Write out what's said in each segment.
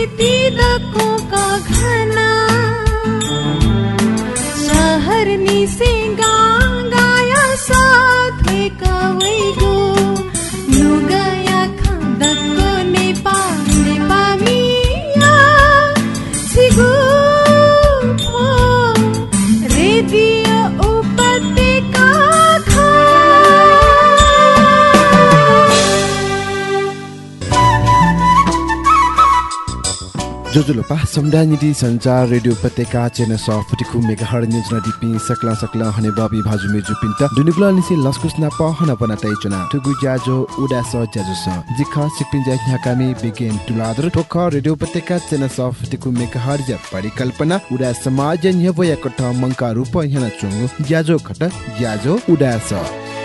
संस्कृति दकोका घना। शहर निसे गाया साथे कवैगो लुगाया जोजुलोपा समुदाय नीति संचार रेडियो उपत्यका चेन स फुटिखु मेगाहर न्युज न दिपि सकला सकला हने बाबी भाजु मेजु पिन्त दुनिगुला निसे लस्कुस न प हन पना तै चुना तुगु ज्याजो उडा स ज्याजो स जिख सिपिन ज्या ह्याकामी बिगेन तुलादर ठोक रेडियो उपत्यका चेन स फुटिखु मेगाहर ज्या परिकल्पना उडा समाज न्यवया कठ मंका रूप ह्याना चुंगु ज्याजो खट ज्याजो उडा स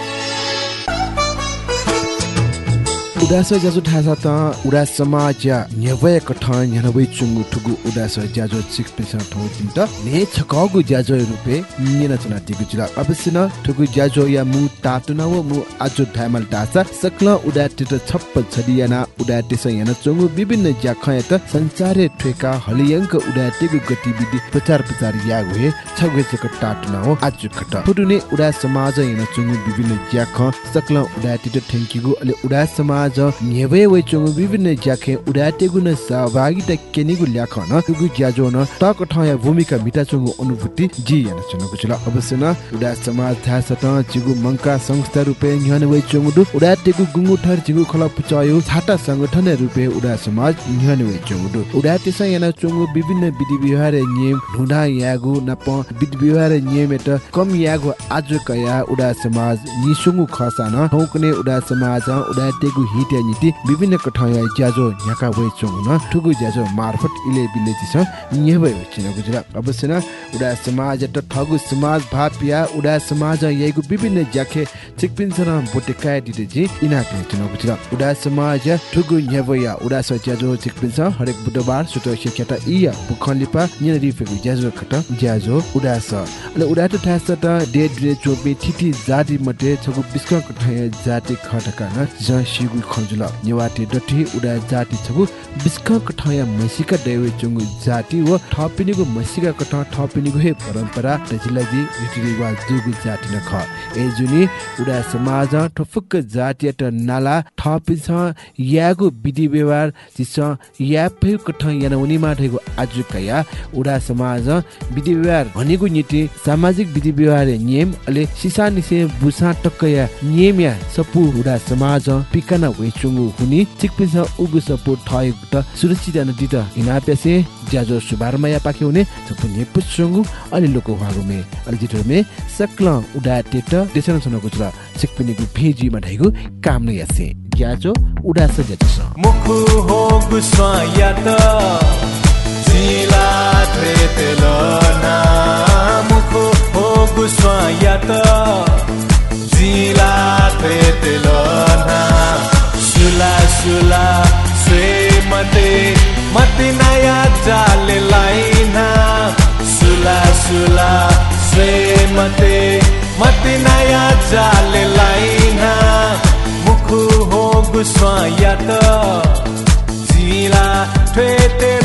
उदास ज्याजो ठासा त उडा समाज न्यवय कठन न्यनवै चुंगु ठुगु उदास ज्याजो चिक पिसा ठौ तिन्त ने छकगु ज्याजो रुपे निन चना तिगु जिला अवश्य न ठुगु ज्याजो या मु तातु न व मु आजो धामल दासा सकल उडा टिट छप्प छदियाना उडा टिस याना चुंगु विभिन्न ज्याखय त संचारे ठेका हलियंक उडा तिगु गतिविधि प्रचार प्रचार या हुए छगु चक टाटु न हो आजु खट। फुटुने उडा समाज याना चुंगु विभिन्न ज्याख सकल उडा टिट ठेंकिगु अले उडा समाज न्यवे वे विभिन्न ज्याखे उडा तेगु न सहभागिता केनिगु ल्याख न तुगु ज्याजो न टक ठया भूमिका मिटा अनुभूति जी याना चुनुगु चला अवश्य न उडा समाज था सत चिगु मंका संस्था रुपे न्हन वे दु उडा तेगु गुंगु ठर चिगु खला पुचायो छाटा संगठन रुपे उडा समाज न्हन वे दु। उडा तेस याना चुंगु विभिन्न विधि व्यवहार नियम ढुंडा यागु नप विधि व्यवहार नियम एट कम यागु आज कया उडा समाज निसुंगु खसा न ठौकने उडा समाज उडा तेगु हिट्या नीति विभिन्न कठया ज्याजो न्याका वे चुंगु न ठुगु ज्याजो मार्फत इले बिले जिस न्यवे चिन गुजरा। अवश्य न उडा समाज त ठगु समाज भापिया उडा समाज येगु विभिन्न ज्याखे चिकपिन सर बोटेका दिदे जी इना पे चिन गुजरा। उडा समाज ठुगु न्यवया उडा स ज्याजो चिकपिन स हरेक बुधबार सुतो शिक्षाटा इया बुखलिपा निरी फेगु ज्याजो खट ज्याजो उडा स। अले उडा त थास त डे डे चोपे थिथि जाति मते छगु बिस्क कठया जाति खटका न ज खजुल नेवाटे डठी उडा जाति छगु बिस्क कठया मसिका दैवे चुंगु जाति व थपिनिगु मसिका कठ थपिनिगु हे परम्परा तजिलाजी रीतिरिवाज जुगु जाति न ख ए जुनि उडा समाज ठफुक जातीय त नाला थपिन्छ यागु विधि व्यवहार जिस याफे कठ याना उनीमा ठेगु आजु कया। उडा समाज विधि व्यवहार भनेको नीति सामाजिक विधि व्यवहार नियम अले सिसा निसे बुसा टक्कया नियम या सपु उडा समाज पिकाना वेचुंगु हुनी चिकपिसा उगु सपु ठय त सुरक्षित न दित इना पेसे ज्याजो सुबारमा या पाके हुने सपु ने पुचुंगु अलि लोको हागुमे अलि जितो मे सकल उडा टेट देसन सनको चिकपिनीगु भेजी मा ढाइगु काम न यासे। ज्याजो उडा स ज्याजो मुखु हो गुस्वायत जिला थेतेलना मुखु हो गुस्वायत जिला स्वे मते मति नया जाले लाइना। मुखु हो गुस्वायत जिला थेतेलना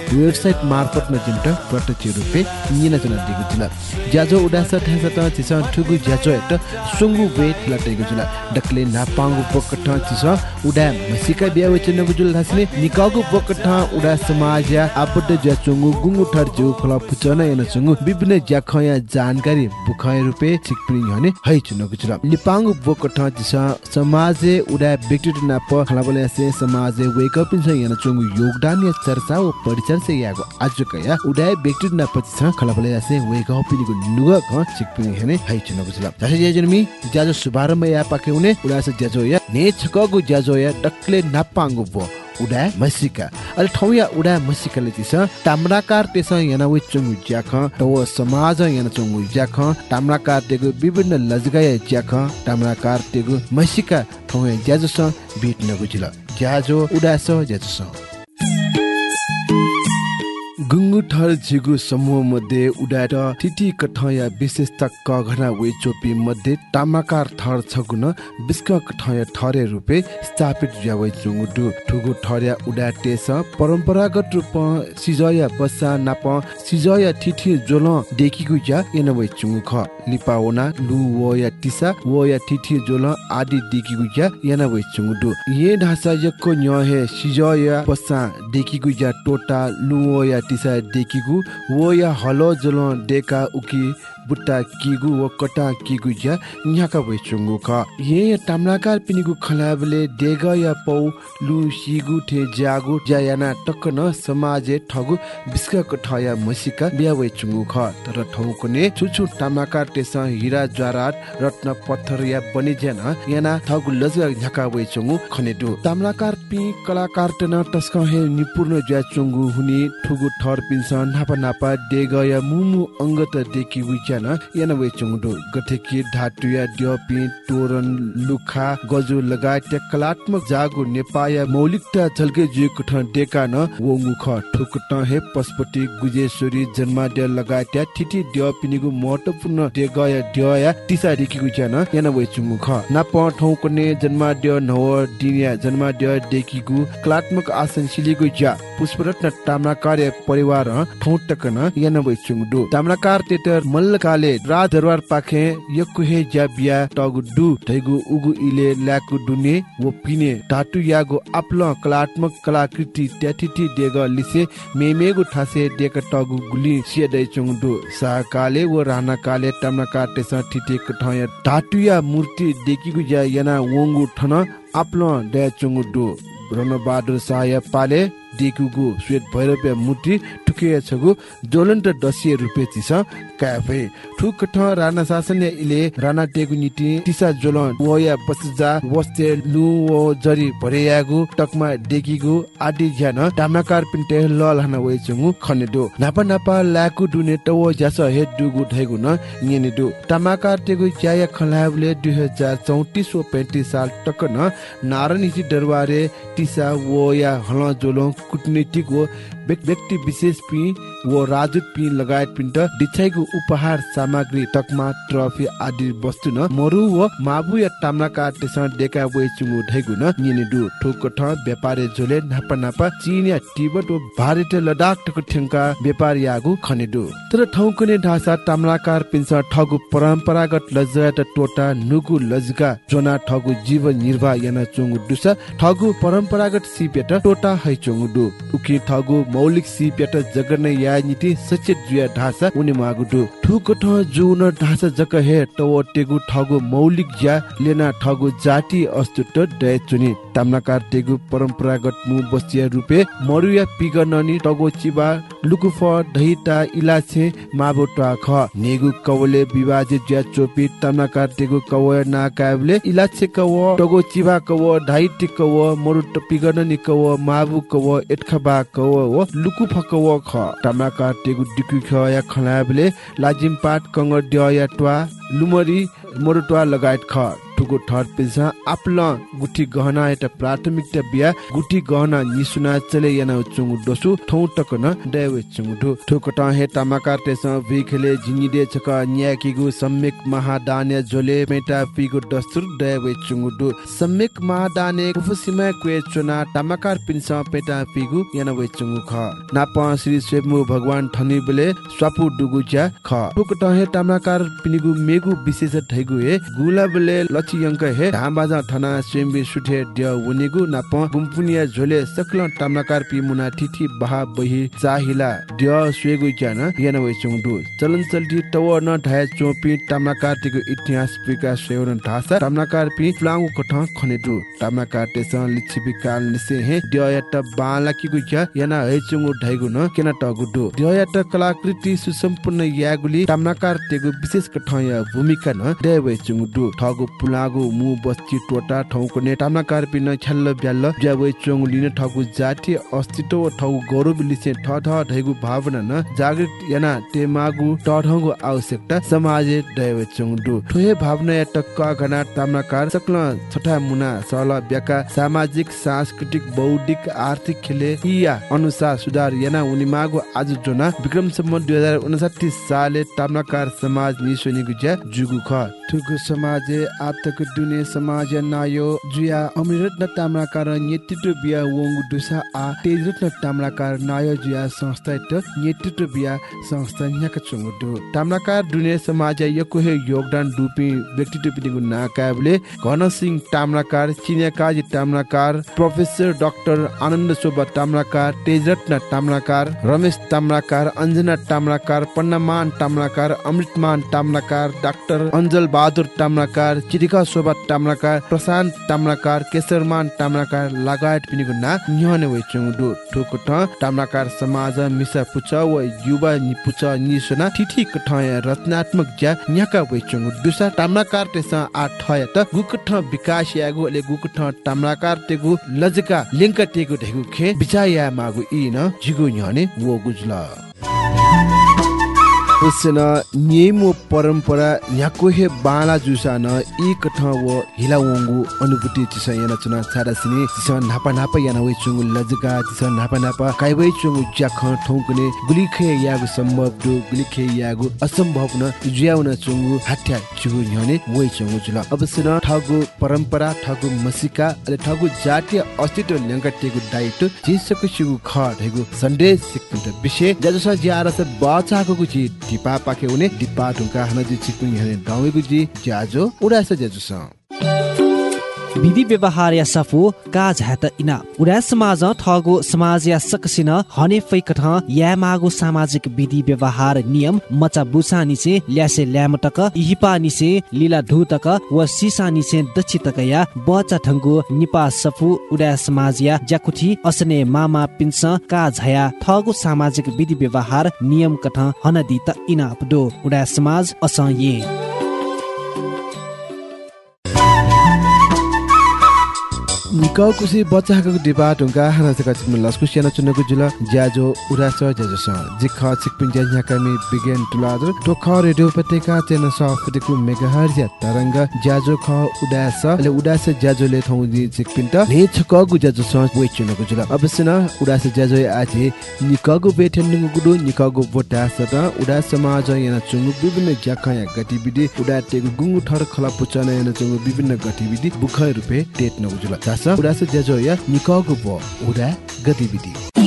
वेबसाइट मार्फत नजिमटा प्रत्यक्ष रूपे निरचना दिगु जुल ज्याजो उडास चिस ठुगु ज्याचो एट सुंगु वेट लटेगु जुल डकले नापांगु पकठ चिस उडा मसिका बिया वचनगु जुल ठासिने निकागु पकठ उडा समाज या आपट ज्याचंगु गुंगु ठर जु खला फुचना एन चंगु विभिन्न ज्याखया जानकारी बुखय रुपे छिकपिङ हने है चुनको जुल लिपांगु बोकठ दिस समाजे उडा व्यक्ति नाप खलाबले से समाजे वेक अप इन याना चंगु योगदान या चर्चा व परिचय से यागो आजुक या उडा व्यक्ति नाप छ खलाबले से वेक अप इन नुग ख छिकपिङ हने है चुनको जुल जसे जे जन्मी ज्याजो शुभारम्भ या पाके उने उडा से ज्याजो या ने छकगु ज्याजो या डक्ले नापांगु बो उडा मसिका। अल ठौया उडा मसिकाले तिस ताम्राकार तेस याना वे चंगु ज्याख तव समाज याना चंगु ज्याख ताम्राकार तेगु विभिन्न लजगाय ज्याख ताम्राकार तेगु मसिका ठौया ज्याजस भेट नगुजिल। ज्याजो उडास ज्याजस गुङ्गु ठर झिगु समूह मध्ये उडाएर तिटी कठया विशेषता कघना वे चोपी मध्ये तामाकार थर छगुन बिस्क कठया ठरे रुपे स्थापित ज्यावै चुङुटु ठुगु ठर्या उडा टेस परम्परागत रूप सिजया बसा नाप सिजया ठिठी जोल देखिगु ज्या एनवै चुङु ख लिपाओना लु वो या टिसा वो या ठिठी जोल आदि देखिगु ज्या एनवै चुङुटु ये ढासा यक्को न्यहे सिजया बसा देखिगु ज्या टोटा लुओ या टिसा देखिगु वो या हलो जोल डेका उकी बुट्टा किगु व कटा किगु या न्याका वेचुंगु ख। ये ताम्राकार पिनिगु खलाबले डेग या पौ लु सिगु जागु जायाना टक्क न समाजे ठगु बिस्क कठया मसिका बिया वेचुंगु ख। तर ठौको ने छुछु ताम्राकार तेस हिरा ज्वारात रत्न पत्थर या बनि ज्यान याना ठगु लजगा झका वेचुंगु खनेदु ताम्राकार पि कलाकार तन टस्क हे निपुर्ण ज्याचुंगु हुने ठुगु ठर पिन्स नापा नापा डेग या मुमु अंगत देखि विचान याना वेचुंगु गठेकी धाटुया ड्योपि तोरण लुखा गजु लगायत कलात्मक जागु नेपाया मौलिकता झल्के जिएको ठ डेका न वंगु ठुक ट हे पशुपति गुजेश्वरी जन्माद्य लगायत ठिठी ड्योपिनिगु महत्वपूर्ण डेगया ड्यया टिसा रिकिगु ज्यान याना वेचुंगु ख नाप ठौ कने जन्माद्य नव दिनिया जन्माद्य देखिगु कलात्मक आसन सिलिगु ज्या पुष्परत्न ताम्राकार परिवार ठौ टकन याना वेचुंगु दु ताम्राकार तेतर मल्लकाले राज दरबार पाखे यक्कु हे ज्या बिया टगु डु धैगु उगु इले ल्याकु दुने वो पिने टाटु यागु आप्ल कलात्मक कलाकृति त्याथिति देग लिसे मेमेगु ठासे देक टगु गुली सिए दै चुङडु साकाले वो राना काले टमना काटे स ठिटे कठय टाटुया मूर्ति देखिगु ज्या याना वंगु ठन आप्ल दे चुङडु रणबहादुर साय पाले देखुगु श्वेत भैरव्य मूर्ति ठुके छगु जोलन त दसिए रुपे चिस काफे। ठुक राणा शासन इले राणा टेगु निति तिसा जोलन वया बसजा वस्ते लु ओ जरी भरेयागु टकमा डेकिगु आदि ज्यान टामनाकार पिन्टे लल हना वे चंगु खनेदो। नापा नापा लाकु दुने टव जास हे दुगु धैगु न न्येनेदो टामाकार टेगु ज्याया खलाबले 2034 व 35 साल टक न नारायणी दरबारे तिसा वो या हल जोलो कुटनीतिक वो व्यक- व्यक्ति विशेष पि व राजदूत पि लगायत पिन्ट डिछाइको उपहार सामग्री टकमा ट्रफी आदि वस्तु न मरु व माबु या ताम्राका टेसँग डेका वे चुङु ढैगु न निनिदु। ठोक ठ व्यापारी झोले नापा नापा चीन या तिब्बत व भारत लडाक टक ठेंका व्यापारी यागु खनेदु। तर ठौकुने ढासा ताम्राकार पिन्स ठगु परम्परागत लज्जा त टोटा नुगु लजगा जोना ठगु जीवन निर्वाह याना चुङु दुसा ठगु परम्परागत सिपेट टोटा है चुङु दु। उकि ठगु मौलिक सिपेट जगन या नीति सचेत जुया ढासा उनी मागु दु ठुक ठ जुन ढासा जक हे टव टेगु ठगु मौलिक ज्या लेना ठगु जाति अस्तित्व दय चुनि। ताम्नाकार टेगु परम्परागत मु बस्तिया रुपे मरुया पिगननी टगो चिबा लुकुफ दहिता इलाछे माबोटा ख नेगु कवले विभाजित ज्या चोपी ताम्नाकार टेगु कव ना काबले इलाछे कव टगो चिबा कव ढाइति कव मरु पिगननी कव माबु कव एटखबा कव लुकुफ कव ख। ताम्नाकार टेगु डिकु ख या खलाबले लाजिम पाट कंग ड्य या ट्वा लुमरी मरुटवा लगायत ख। ठुको ठर पेसा आपल गुठी गहना एउटा प्राथमिकता बिया गुठी गहना निसुना चले याना चुङु डोसु ठौ टक न डेवे चुङु ठु ठुक ट हे तमाकार तेस भि खेले झिङि दे छक न्याकिगु सम्यक महादाने झोले मेटा पिगु दस्तुर डेवे चुङु दु सम्यक महादाने कुफुसिमा क्वे चुना तमाकार पिन्स पेटा पिगु याना वे चुङु ख। नाप श्री स्वेमु भगवान ठनी बेले स्वापु डुगु ज्या ख। ठुक ट हे तमाकार पिनिगु मेगु विशेष धैगु हे गुला बेले लछि यंक हे धामबाजा थना स्वयंबी सुठे ड्य वनेगु नाप गुम्पुनिया झोले सकल टामनाकार पि मुना थिथि बहा बहि चाहिला ड्य स्वेगु ज्यान यान वे चुङदु चलन चल्ती टव न ढाय चोपी टामनाकार तिगु इतिहास पिका सेवन ढासा टामनाकार पि फ्लांगु कठ खनेदु। टामनाकार तेस लिच्छिबि काल निसे हे ड्य यत बाला किगु ज्या याना हे चुङु ढाइगु न केना टगुदु। ड्य यत कलाकृति सुसम्पन्न यागुली टामनाकार तेगु विशेष कठया भूमिका न देवे चुङदु ठगु पुलागु मु बस्ती टोटा ठाउँको नेटामा कार्पिन छ्याल्ल ब्याल्ल ज्यावे चोङ लिने ठगु जाति अस्तित्व ठगु गौरव लिसे ठ ठ ढैगु भावना न जागृत याना तेमागु टढगु आवश्यकता समाज दैवे चोङ दु ठोहे भावना या टक्क घना ताम्नाकार सकल छठा मुना सल ब्याका सामाजिक सांस्कृतिक बौद्धिक आर्थिक खेले इया अनुसार सुधार याना उनी मागु आज जोना विक्रमसम्म दुई हजार उनसाठी साले ताम्नाकार समाज निसोनीगु ज्या जुगु ख। ठुगु समाज आतक दुने समाज नायो जुया अमृतरत्न ताम्राकार नेतृत्व बिया वंगु दुसा आ तेजरत्न ताम्राकार नायो जुया संस्था त नेतृत्व बिया संस्था न्याक चंगु दु ताम्राकार दुने समाज यको हे योगदान दुपि व्यक्तित्व पिनिगु नाकाबले Ghan Singh Tamrakar Chinyakaji Tamrakar professor doctor Anand Shobha Tamrakar Tejratna Tamrakar Ramesh Tamrakar Anjana Tamrakar Pannaman Tamrakar Amritman Tamrakar doctor Anjal Bahadur Tamrakar Chirika Shobha Tamrakar Prashant Tamrakar Kesharman Tamrakar लगायत पिनिगु ना न्यने way चुङडु ठुक ठ ताम्राकार समाज मिसा पुच व युवा नि पुच निसना ठिठी कठय रचनात्मक ज्या न्याका वे दुसा ताम्राकार तेस आ ठय त गुक ठ विकास यागु ले गुक ठ ताम्राकार तेगु लजका लिंक तेगु ढेगु खे बिचाया मागु इ न जिगु न्यने वो गुजला। उसन नियमो परम्परा न्याको हे बाला जुसा न इ कठ व हिला वंगु अनुभूति चिस याना चुना छाडा सिने। चिस नापा नापा याना वे चुंगु लजगा चिस नापा नापा वे चुंगु ज्याख ठौकने। गुली खे यागु सम्भव दु गुली खे यागु असम्भव न जुयाउन चुंगु हट्या चुगु न्यने वे चुंगु जुल अवश्य न ठगु परम्परा ठगु मसिका अले ठगु जातीय अस्तित्व ल्याङ्गटेगु दायित्व जिसको सिगु ख ढेगु सन्देश सिक्नु विषय। जजसा ज्यारस बाचाको जी दिपा पाके उने दिपा ढुङ्का हन जी चिकु यहाँ गाउँको जी ज्याजो उडास ज्याजुस विधि व्यवहार या सफु का झात इना। उडा समाज ठगो समाज या सकसिन हने फैकठ या मागो सामाजिक विधि व्यवहार नियम मचा बुसा निसे ल्यासे ल्यामटक इहिपा निसे लीला धुतक व सिसा निसे दक्षि तक या बचा ठंगु निपा सफु उडा समाज या ज्याकुठी असने मामा पिन्स का झया ठगो सामाजिक विधि व्यवहार नियम कठ हनदी त इना अपडो उडा समाज अस ये निकाउ कुसी बच्चाको डिबा ढुङ्गा हाना सका चिकम लस्कु सियाना चुनको जुल ज्याजो उरास ज्याजो स जिख चिकपिन ज्या न्याकामी बिगेन तुलादर तो ख रेडियो पत्रिका चेन स फटिकु मेगाहर्ज तरंग ज्याजो ख उडास ले उडास ज्याजोले थौ दि चिकपिन त ने छक गु ज्याजो स वे चुनको जुल अवश्य न उडास ज्याजो आजे निकगु बेठन नुगु गुडु निकगु बोटा सत उडास समाज याना चुङु विभिन्न ज्याखा या गतिविधि। उडा टेगु गुङु ठर खला पुचना याना चुङु विभिन्न गतिविधि। बुखै रुपे टेट नगु जुल तास उडा से ज्याजो या निकगु बो उडा गतिविधि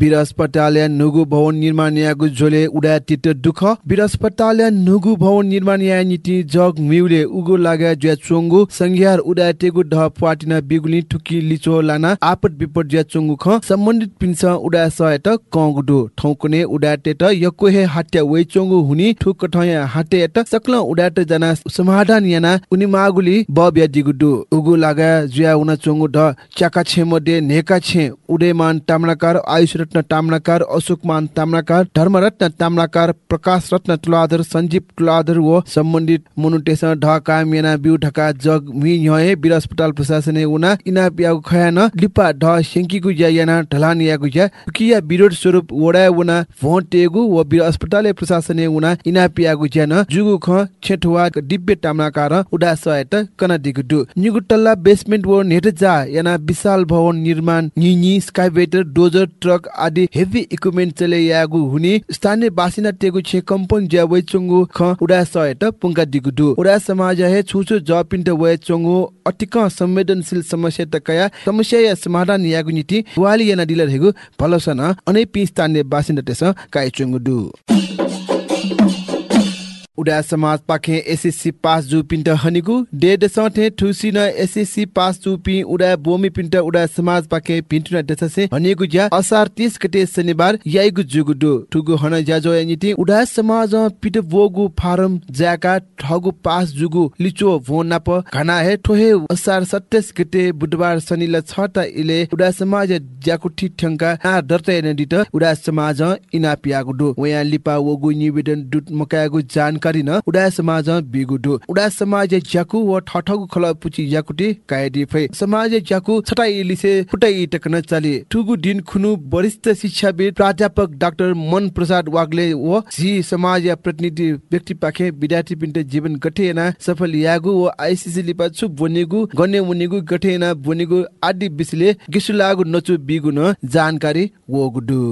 विरस्पतालय नुगु भवन निर्माण यागु झोले उडा तित दुख। विरस्पतालय नुगु भवन निर्माण या नीति जग मिउले उगु लागा ज्या चोंगु संघ्यार उडा टेगु ढ पाटिना बिगुली ठुकी लिचो लाना आपत विपद ज्या चोंगु ख। सम्बन्धित पिन्स उडा सयत कंगुडु। ठौकुने उडा टेट यको हे हाट्या वे चोंगु हुनी ठुक ठया हाटे एट सकल उडा टे जना समाधान याना उनी मागुली ब ब्या दिगुडु उगु लागा ज्या उना चोंगु ढ चाका छे मडे नेका छे उडेमान ताम्राकार आयुष रत्न ताम्राकार अशोकमान ताम्राकार धर्मरत्न ताम्राकार प्रकाश रत्न तुलाधर सञ्जीव तुलाधर व सम्बन्धित मोनुटेसन ढका मेना बिउ ढका जग मि न्यहे वीर अस्पताल प्रशासन उना इना पियागु खयान लिपा ढ सेंकीगु या याना ढलान यागु या किया विरोध स्वरूप वडा उना भोटेगु व वीर अस्पताल प्रशासन उना इना पियागु ज्यान जुगु ख छेठुवा दिव्य ताम्राकार उडा सहायता कना दिगु निगु टल्ला बेसमेन्ट व नेट जा याना विशाल भवन निर्माण निनी स्काइवेटर डोजर ट्रक आदि हेभी इक्विपमेन्ट चले यागु हुने स्थानीय बासिन्दा टेगु छे कम्पन ज्या वै चंगु ख उडा सहायता पुंगा दिगु दु उडा समाज हे छुछु ज पिन्ट वै चंगु अतिक संवेदनशील समस्या तकया समस्या या समाधान यागु नीति वाली याना डिलर हेगु भलोसन अनै पि स्थानीय बासिन्दा टेस काय चंगु दु उडा समाज पाखे एसएससी पास जु पिन्ट हनिगु डेड सथे ठुसी न एसएससी पास जु पि उडा बोमी पिन्ट उडा समाज पाखे पिन्टु न दससे हनिगु ज्या असार 30 गते शनिबार याइगु जुगु दु ठुगु हन ज्याजो यानिति उडा समाज पिट बोगु फारम ज्याका ठगु पास जुगु लिचो भोन नाप घना हे ठोहे असार 27 गते बुधबार शनिला 6 ता इले उडा समाज ज्याकुठी ठंका आ दर्ता यानित उडा समाज इना पियागु दु वया लिपा वगु निवेदन दुत मकागु जान गरिन उडा समाज बिगुडु। उडा समाज ज्याकु व ठठगु खल पुची ज्याकुटी कायदि फै। समाज ज्याकु छटाइ लिसे फुटाइ टकन चले। ठुगु दिन खुनु वरिष्ठ शिक्षाविद प्राध्यापक डाक्टर मन प्रसाद वाग्ले व जी समाज प्रतिनिधि व्यक्ति पाखे विद्यार्थी पिन्ट जीवन गठेना सफल यागु व आइसिसी लिपा छु बोनेगु गन्ने मुनिगु गठेना बोनेगु आदि बिसले गिसुलागु नचु बिगु न जानकारी वगुडु।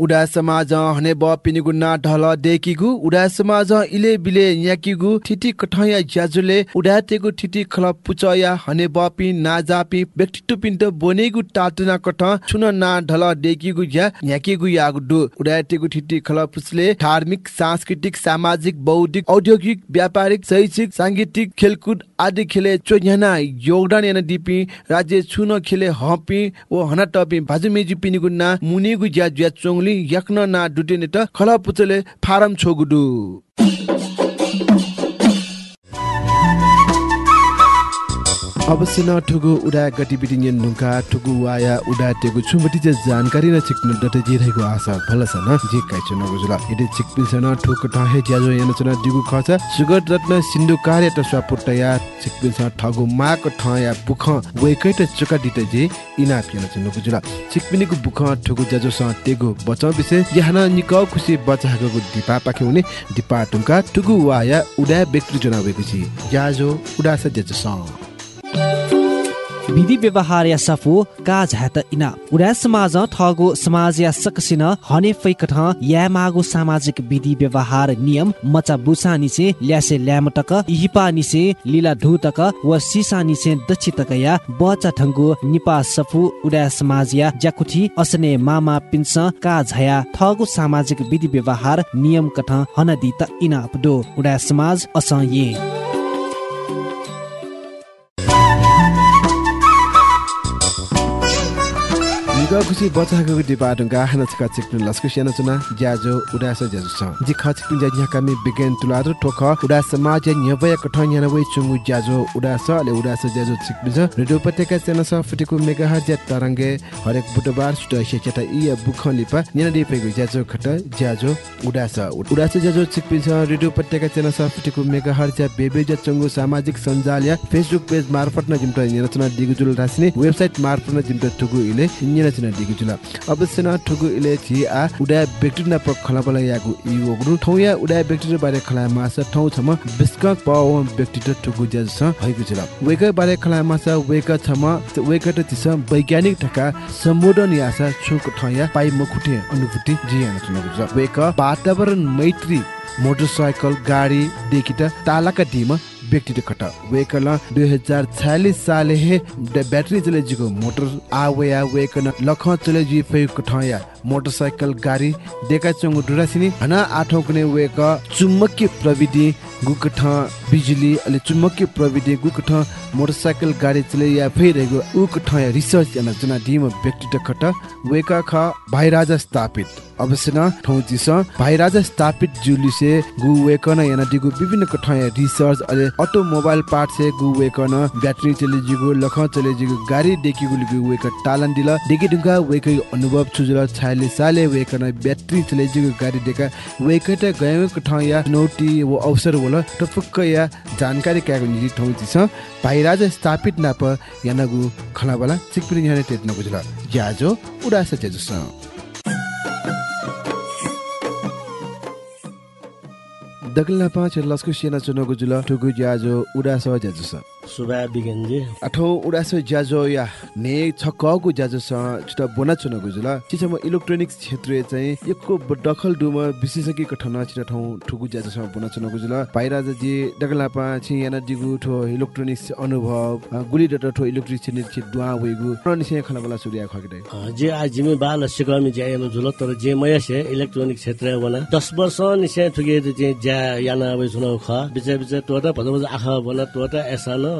उडा समाज हने ब पिनिगु ना ढल देखिगु उडा समाज इले बिले याकिगु ठिटी कठया ज्याजुले उडा तेगु ठिटी खल पुचया हने ब पि ना जापि व्यक्तित्व पिन्ट बोनेगु टाटना कठ छुन ना ढल देखिगु ज्या याकिगु यागु दु उडा तेगु ठिटी खल पुचले धार्मिक सांस्कृतिक सामाजिक बौद्धिक औद्योगिक व्यापारिक शैक्षिक सांगीतिक खेलकुद आदि खेले चोन्याना योगदान याना दिपि राज्य छुन खेले हपि ओ हना टपि भाजुमेजु पिनिगु ना मुनिगु ज्या ज्या चोङली यक्न ना डुटेने त खला पुचले फारम छोगुडु। अवश्य न ठुगु उडा गतिविधि नियन नुका ठुगु वाया उडा टेगु छुमति जे जानकारी न छिक्न डटे जे रहेको आशा भलस न जे काइ छ नगुजुला यदि छिकपिल छ ठुक टाहे ज्याजो यान छ न दिगु खछ सुगत रत्न सिन्धु कार्य त स्वापुट या छिकपिल छ ठगु माक ठ या बुख वेकै त चुका दिते जे इना पिन छ नगुजुला छिकपिनीको बुख ठुगु ज्याजो स टेगु बच विषय जहान निक खुसी बचाको दिपा पाखे हुने दिपा टुका ठुगु वाया उडा व्यक्ति जनावेको छि ज्याजो उडा स ज्याजो स विधि व्यवहार या सफु का झात इना। उडा समाज ठगो समाज या सकसिन हने फैकठ या मागो सामाजिक विधि व्यवहार नियम मचा बुसा निसे ल्यासे ल्यामटक इहिपा निसे लीला ढुतक व सिसा निसे दक्षितक या बचा ठंगु निपा सफु उडा समाज या ज्याकुठी असने मामा पिन्स का झया ठगो सामाजिक विधि व्यवहार नियम कठ हनदी त इना अपडो उडा समाज अस ये। खुसी बचाको डिपार्टमेन्टका हाना छका चिक्नु लस्कु सेना चुना। ज्याजो उडास ज्याजो छ। जि ख चिक्नु ज्या ज्या कामी बिगेन तुलादो ठोख। उडा समाज न्यवय कठ न्यानवै चुंगु ज्याजो उडास अले उडास ज्याजो चिक्नु छ रेडियो उपत्यका सेना स फुटेको मेगाहर्ज तरंगे हरेक बुधबार सुट सेचटा इ बुख लिपा। न्याना दे पेगु ज्याजो खट ज्याजो उडास उडास ज्याजो चिक्नु छ रेडियो उपत्यका सेना स फुटेको मेगाहर्ज बेबे ज्या चुंगु सामाजिक सञ्जाल या फेसबुक पेज मार्फत न जिमटा निरचना दिगुजुल रासिने वेबसाइट मार्फत न जिमटा टुगु इले निरचना दिगुजुल अवश्य न ठुगु इले छि आ उडा व्यक्ति न प खलाबला यागु इ वगु ठौ या उडा व्यक्ति बारे खला मास ठौ छम बिस्क प व्यक्ति त ठुगु ज्याज छ भएको छ वेक बारे खला मास वेक छम वेक त तिस वैज्ञानिक ठका सम्बोधन यासा छुक ठया पाइ मखुटे अनुभूति जियान चुनको छ वेक वातावरण मैत्री मोटरसाइकल गाडी देखि त तालाका ढिम व्यक्ति खट वेकल दुई हजार छयालिस साले ब्याट्री चलेजीको मोटर आवया वेकन लख चलेजी फेक ठया। मोटरसाइकल गाडी डेका चंगु डुरासिनी हना आठौँ कुने वेक चुम्बकीय प्रविधि गुकठ बिजुली अले चुम्बकीय प्रविधि गुकठ मोटरसाइकल गाडी चले या फेरेगो उक ठया रिसर्च याना जना डिम व्यक्ति खट वेका ख भाइराजा स्थापित। अवश्य न ठौ चिस भाइराजा स्थापित जुलिसे गु वेकन याना दिगु विभिन्न कठया रिसर्च अले अटोमोबाइल पार्ट से गु वेकन ब्याट्री चले जिगु लख चले जिगु गाडी देखि गु वेक टालन दिल देखि दुगा वेक अनुभव छुजुल छाले साले वेकन ब्याट्री चले जिगु गाडी देखा वेकट गयो कठया नोटी वो अवसर होला टपक्क या जानकारी क्यागु निजी ठौ चिस भाइराजा स्थापित नाप यानगु खलाबला चिकपिरि याने टेट्न बुझल। ज्याजो उडास जेजुस दगलना पाँच लस्कु सेना चुनको जुल टुगु ज्याजो सुबा बिगेन्जी अठौ उडास ज्याजो या ने छकको ज्याजो स छिट बोना इलेक्ट्रोनिक्स क्षेत्र चाहिँ एकको दखल दुम विशेषज्ञ कठन छिट ठौ ठुगु ज्याजो स बोना चुनको जुल पाइराज जी दगलना पा छि याना दिगु ठो इलेक्ट्रोनिक्स अनुभव गुली डट ठो इलेक्ट्रिक छिने छि दुआ वेगु निसे खला बला सुरिया जे आज बाल जुल तर जे मया से इलेक्ट्रोनिक क्षेत्र दस वर्ष निसे ठुगे जे ज्या याना वे जुन ख बिचे बिचे तोटा आखा तोटा न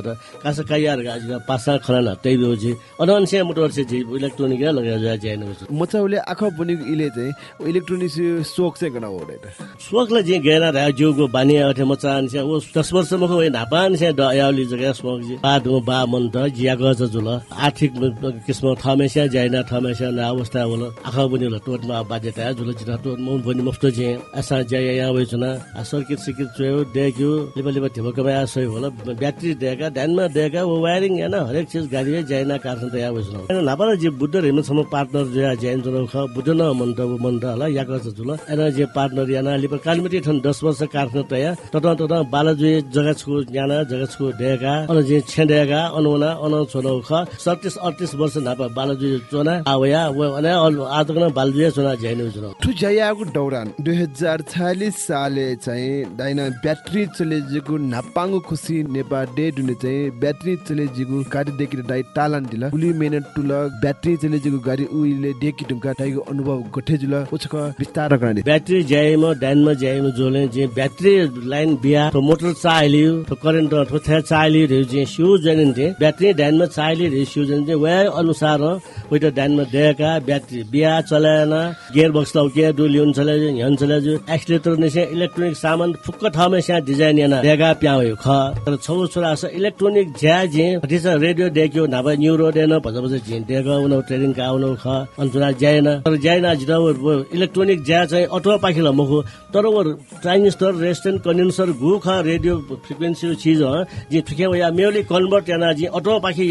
Gata, Casa Callar Gajga, Pasar Khalana, Taibo Ji, motor Sia Motor Ji, Electronic म चाहिँ मचाउले आँखा बनेको इले चाहिँ इलेक्ट्रोनिक सोक चाहिँ गना हो सोकलाई चाहिँ गएर राज्यको बानी आउँथे मचान छ ओ दस वर्षमा होइन नापान स्या डयाउली जग्गा सोक जी पाद हो बा मन त जिया गज जुल आर्थिक किसिम थमेस्या जाइन थमेस्या न अवस्था होला आँखा बनि होला टोटमा बाध्यता जुल जिना टोट मन बनि मस्तो जे आशा जाय यहाँ भइछ न सर्किट सिकिट चयो देख्यो लिपा लिबा थिमो कमा आशय होला ब्याट्री देगा ध्यानमा वो वायरिङ हैन हरेक चीज गाडी जाइना कारखाना त या वे जुना नापाला जे बुद्ध रेम सम पार्टनर जे जैन जुल ख बुद्ध न मन त मन त होला या गज जुल एना जे पार्टनर याना लिबर कालिमिटी ठन 10 वर्ष कारखाना त या तत तत बालाजु जग्गा छु ज्ञान जग्गा छु देका अन जे छेडेका अनुना अन छोनो ख 37 38 वर्ष नापा बालाजु चोना आवया व अने आदकन बालजु चोना जैन जुल ठु जयाको दौरान दुई हजार छयालिस साले चाहिँ ब्याट्री चलेजीको नापाङ्गो खुसी नेपाल डे दुने चाहिँ ब्याट्री चलेजीको गाडी देखि डाइ टालान दिल गुली मेहनत टुल ब्याट्री चलेजीको गाडी उइले देखि ढुङ्गा टाइको अनुभव गठे जुल उछक विस्तार गर्ने। ब्याट्री ज्याएम ड्यानमा ज्याएम जोले जे ब्याट्री लाइन बिया तो मोटर चालियो तो करेन्ट तो थे चालियो रे जे सिउ जनिन जे ब्याट्री ड्यानमा चालियो रे सिउ जनिन जे। वे अनुसार त ड्यानमा देका ब्याट्री बिया चलाएन गियर बक्स लाउ के दु लिउन चले हन चले जो एक्सिलेटर ने से इलेक्ट्रोनिक सामान फुक्क ठाउँमा डिजाइन याना। देगा प्याउ ख। तर छौ छोरा इलेक्ट्रोनिक ज्या जे रेडियो देख्यो नभए न्युरो देन भन्छ भन्छ झिन देख्यो उनीहरू ट्रेनिङ का ख अन्चुना ज्याएन तर ज्याएन जिता इलेक्ट्रोनिक ज्या चाहिँ अटो पाखिल मुखो। तर वो ट्राइनिस्टर रेस्टन कन्डेन्सर गु ख रेडियो फ्रिक्वेन्सी चीज ह जे ठुके या मेली कन्भर्ट याना जी अटो पाखि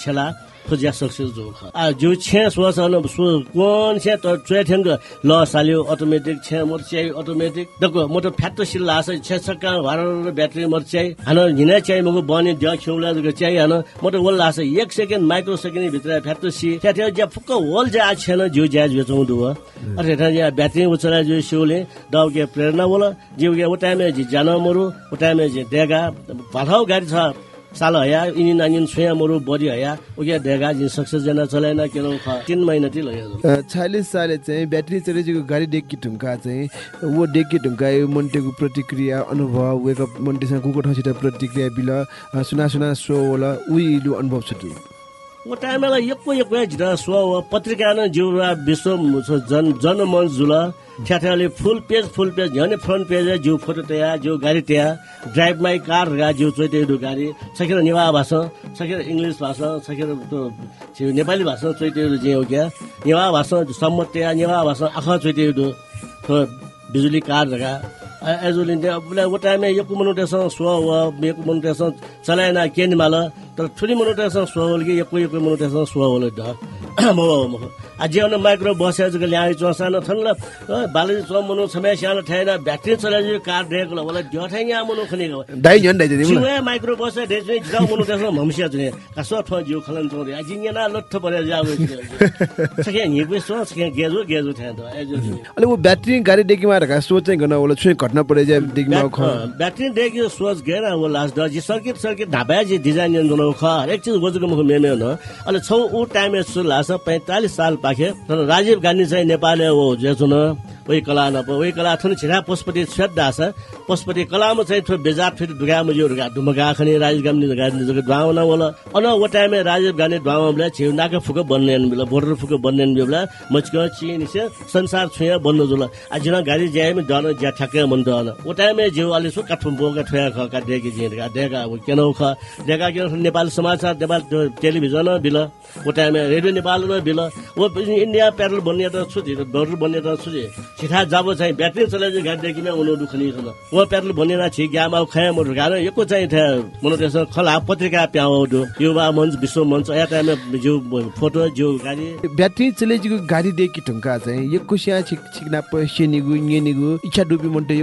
छला खोजिया सक्सेस जो ख आ जो छे सो सन सो कोन छे त ट्रे ठेंग ल साल्यो अटोमेटिक छे मोर चाहिँ अटोमेटिक दको मोटर फ्याट सिल लास छे सक्का भार ब्याट्री मोर चाहिँ हान हिने चाहिँ मगु बने द खेउला दको चाहिँ हान मोटर वल लास एक सेकेन्ड माइक्रो सेकेन्ड भित्र फ्याट सी त्या ज्या फुक्क होल ज्या छेन जो ज्या बेचौँ दु अरे था ज्या ब्याट्री उचला जो सिउले दव के प्रेरणा बोला जिउ के उटामे जी जान मरु उटामे जी देगा पाठाउ गाडी छ। साल हया इनि नानिन छुया मरु बढी हया उके देगा जिन सक्सेस जना चलाएन केनो ख तीन महिना ति लयो छयालिस साले चाहिँ ब्याट्री चलेको गाडी डेकी ढुङ्गा चाहिँ वो डेकी ढुङ्गा यो मन्टेको प्रतिक्रिया अनुभव वेक मन्टेसँग कुको ठसित प्रतिक्रिया बिल सुना सुना सो होला उही इलु अनुभव छ वो टाइमला यक्को यक्को जिरा स्व पत्रिका न जिउरा विश्व जन जनमञ्च जुल ठ्याठ्याले फुल पेज फुल पेज झन् फ्रन्ट पेज जिउ फोटो तया जिउ गाडी तया ड्राइभ माई कार जिउ चोइते गाडी सकेर नेवा भाषा सकेर इङ्ग्लिस भाषा सकेर नेपाली भाषा चोइते जिउ क्या नेवा भाषा सम्मत तया नेवा भाषा आँखा तो बिजुली कार एजुलिन त्यो बोले वो टाइम यो कुमनुटेसँग स्व व मे कुमनुटेसँग चलाएन तर ठुली मनुटेसँग स्व होल कि यको यको मनुटेसँग स्व होल ढ म म आ जेवन माइक्रो बस्या जग ल्याइ चसानो थन ल बालजी चो मनु समय स्यानो ठैन ब्याट्री चलाइ कार डेको ल बोले डठाइ या मनु खने गयो दाइ झन् दाइ चाहिँ जिउ माइक्रो बस जिउ मनु भम्सिया जुने कासो ठ जिउ खलन चोरे आ जिङ ना लट्ठ परे जाउ सके हिबे सो सके गेजो गेजो त वो ब्याट्री गाडी डेकीमा गर्न होला छुइ घटना परे যায় डेकीमा ख। ब्याट्री देखियो सोच घेर वो लास्ट जी सर्किट सर्किट ढाबा जी डिजाइन जन ख। हरेक चीज गोजको मुख मेमे न। अहिले छौ ऊ टाइम सु लास 45 साल पाखे। तर राजीव गान्धी चाहिँ नेपालले हो जे छुन वही कला न वही कला थुन छिरा पशुपति छेद दास पशुपति कलामा चाहिँ थो बेजार फेरि ढुगा मजो ढुगा ढुमगा खने राजीव गान्धी गान्धी जग ड्वाउन होला। अन वो टाइम राजीव गान्धी ड्वाउन बेला छिउ नाक फुक बन्नेन बेला बोर्डर फुक बन्नेन बेला मचक चीन संसार छुया बन्न जुल। आज गाडी ज्याए में डन ज्या ठ्याक्कै मन डन वो टाइम जेउ अलि सु काठमाडौँ का ठुया ख का डेकी जिन का डेका अब केनौ ख डेका के नेपाल समाचार नेपाल टेलिभिजन बिल में रेडियो नेपाल बिल वो इन्डिया प्यारल बन्ने त छु बोर्डर बन्ने त छु छिठा जब चाहिँ ब्याट्री चलाइ गाडी डेकीमा उनीहरू दुखनी छन् वो प्यारल बन्ने ना छि ग्यामा खया म ढुगार एको चाहिँ ठ्या मनो त्यसो खला पत्रिका प्याउ युवा मञ्च विश्व मञ्च या टाइम जो फोटो जो गाडी ब्याट्री चलेजीको गाडी डेकी ढुङ्गा चाहिँ यो कुसिया छिक छिकना पैसे निगु निगु इच्छा डुबी मन्टे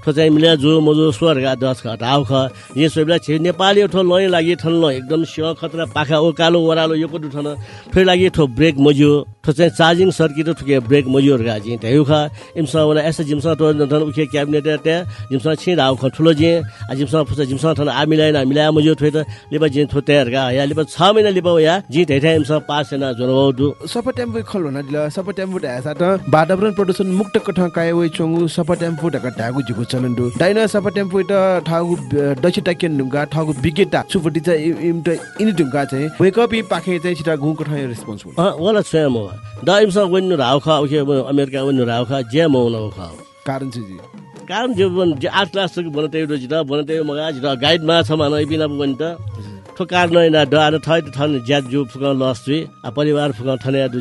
थो चाहिँ मिले जो मजो स्वर गा दस ढाउ ख ये सोबला छि नेपाली थो लय लागि थन ल एकदम स्यो खतरा पाखा ओ कालो ओरालो यो को दुठन फेरि लागि थो ब्रेक मजियो। थो चाहिँ चार्जिङ सर्किट थुके ब्रेक मजियो गा जि त्यही खा इमसा वाला एस जिमसा तो नथन उखे क्याबिनेट ते जिमसा छि राउ ख ठुलो जि। आ जिमसा फुसा जिमसा थन आ मिलाइ ना मिलाय मजियो थ्वे त। लिबा जि थो तयार गा। या लिबा 6 महिना लिबा या। जि ठाइ इमसा पास सेना जोरो दु सफा टेम्पो खल हुन दिल। सफा टेम्पो ढासा त वातावरण प्रदूषण मुक्त कठ काय वइ चंगु सफा टेम्पो ढका ढागु जिगु चलन दु डाइन सफा टेम्पो त ठागु दछि टाकेन ढुङ्गा ठागु बिगेटा सुपटी चाहिँ इम त इनि ढुङ्गा चाहिँ वेक अप इ पाखे चाहिँ छिटा घुको ठाय रेस्पोन्सिबल अ वला छ म द इमसा वइन राउ खा उखे अमेरिका वइन राउ खा जे म न खा कारण चाहिँ जी कारण जो आठ क्लास तक बनते रोज द बनते मगा जिदा गाइड मा छ मान बिना बन त ठो कार नै ड आर थै थन ज्याद जो फुक लस जुइ आ परिवार फुक थने द